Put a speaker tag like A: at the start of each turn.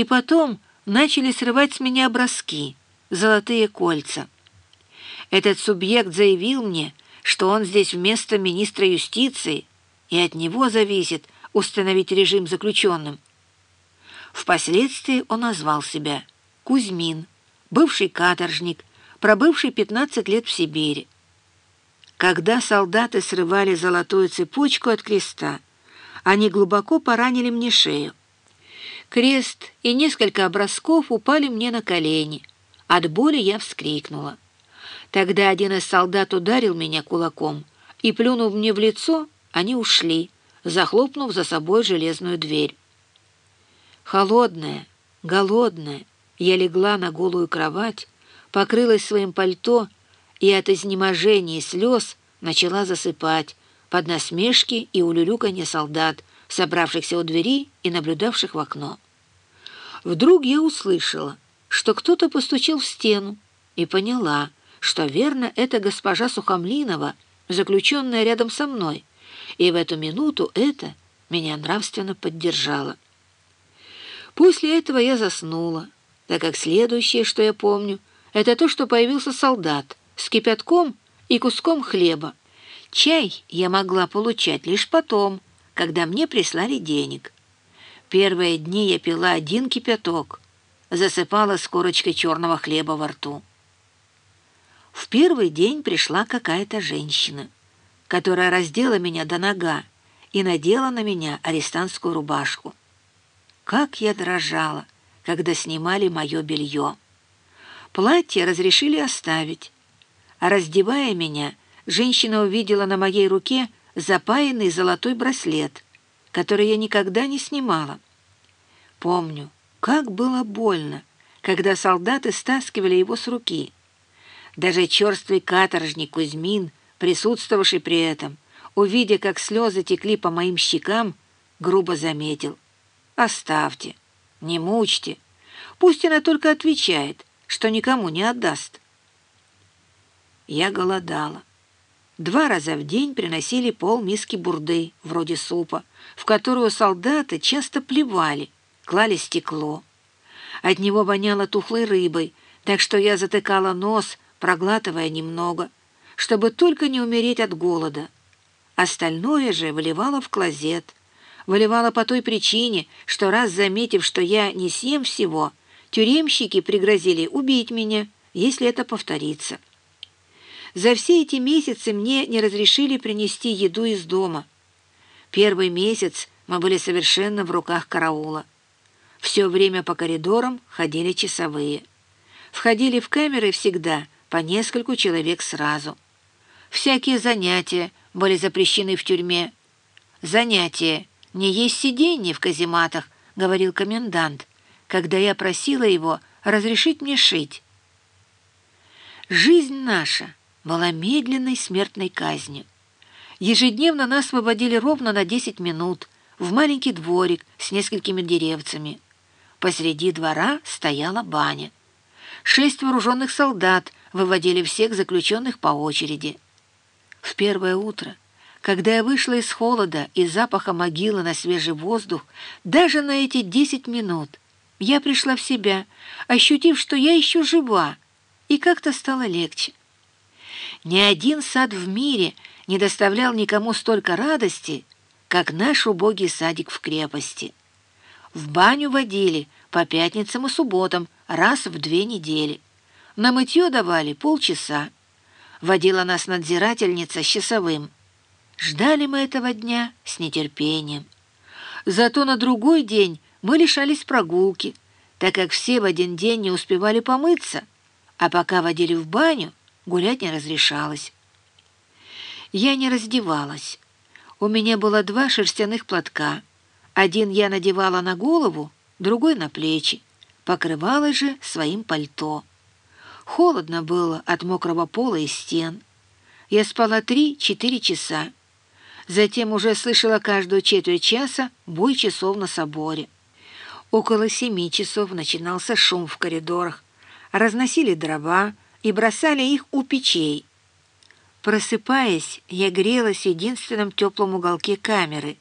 A: И потом начали срывать с меня образки, золотые кольца. Этот субъект заявил мне, что он здесь вместо министра юстиции, и от него зависит установить режим заключенным. Впоследствии он назвал себя Кузьмин, бывший каторжник, пробывший 15 лет в Сибири. Когда солдаты срывали золотую цепочку от креста, они глубоко поранили мне шею. Крест и несколько образков упали мне на колени. От боли я вскрикнула. Тогда один из солдат ударил меня кулаком, и, плюнув мне в лицо, они ушли, захлопнув за собой железную дверь. Холодная, голодная, я легла на голую кровать, покрылась своим пальто и от изнеможения и слез начала засыпать под насмешки и улюлюканье солдат, собравшихся у двери и наблюдавших в окно. Вдруг я услышала, что кто-то постучал в стену, и поняла, что верно это госпожа Сухомлинова, заключенная рядом со мной, и в эту минуту это меня нравственно поддержало. После этого я заснула, так как следующее, что я помню, это то, что появился солдат с кипятком и куском хлеба. Чай я могла получать лишь потом, когда мне прислали денег. Первые дни я пила один кипяток, засыпала с корочкой черного хлеба во рту. В первый день пришла какая-то женщина, которая раздела меня до нога и надела на меня арестантскую рубашку. Как я дрожала, когда снимали мое белье. Платье разрешили оставить, а раздевая меня, женщина увидела на моей руке запаянный золотой браслет, который я никогда не снимала. Помню, как было больно, когда солдаты стаскивали его с руки. Даже черствый каторжник Кузьмин, присутствовавший при этом, увидя, как слезы текли по моим щекам, грубо заметил. «Оставьте, не мучьте, пусть она только отвечает, что никому не отдаст». Я голодала. Два раза в день приносили пол миски бурды, вроде супа, в которую солдаты часто плевали, клали стекло. От него воняло тухлой рыбой, так что я затыкала нос, проглатывая немного, чтобы только не умереть от голода. Остальное же выливала в клозет. Выливала по той причине, что раз заметив, что я не съем всего, тюремщики пригрозили убить меня, если это повторится. За все эти месяцы мне не разрешили принести еду из дома. Первый месяц мы были совершенно в руках караула. Все время по коридорам ходили часовые. Входили в камеры всегда по нескольку человек сразу. Всякие занятия были запрещены в тюрьме. «Занятия, не есть сиденье в казематах», — говорил комендант, когда я просила его разрешить мне шить. Жизнь наша — была медленной смертной казнью. Ежедневно нас выводили ровно на 10 минут в маленький дворик с несколькими деревцами. Посреди двора стояла баня. Шесть вооруженных солдат выводили всех заключенных по очереди. В первое утро, когда я вышла из холода и запаха могилы на свежий воздух, даже на эти десять минут я пришла в себя, ощутив, что я еще жива, и как-то стало легче. Ни один сад в мире не доставлял никому столько радости, как наш убогий садик в крепости. В баню водили по пятницам и субботам раз в две недели. На мытье давали полчаса. Водила нас надзирательница с часовым. Ждали мы этого дня с нетерпением. Зато на другой день мы лишались прогулки, так как все в один день не успевали помыться, а пока водили в баню, гулять не разрешалось. Я не раздевалась. У меня было два шерстяных платка. Один я надевала на голову, другой на плечи. Покрывалась же своим пальто. Холодно было от мокрого пола и стен. Я спала три-четыре часа. Затем уже слышала каждую четверть часа бой часов на соборе. Около семи часов начинался шум в коридорах. Разносили дрова, и бросали их у печей. Просыпаясь, я грелась в единственном теплом уголке камеры,